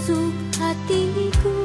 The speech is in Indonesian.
Masuk hatiku.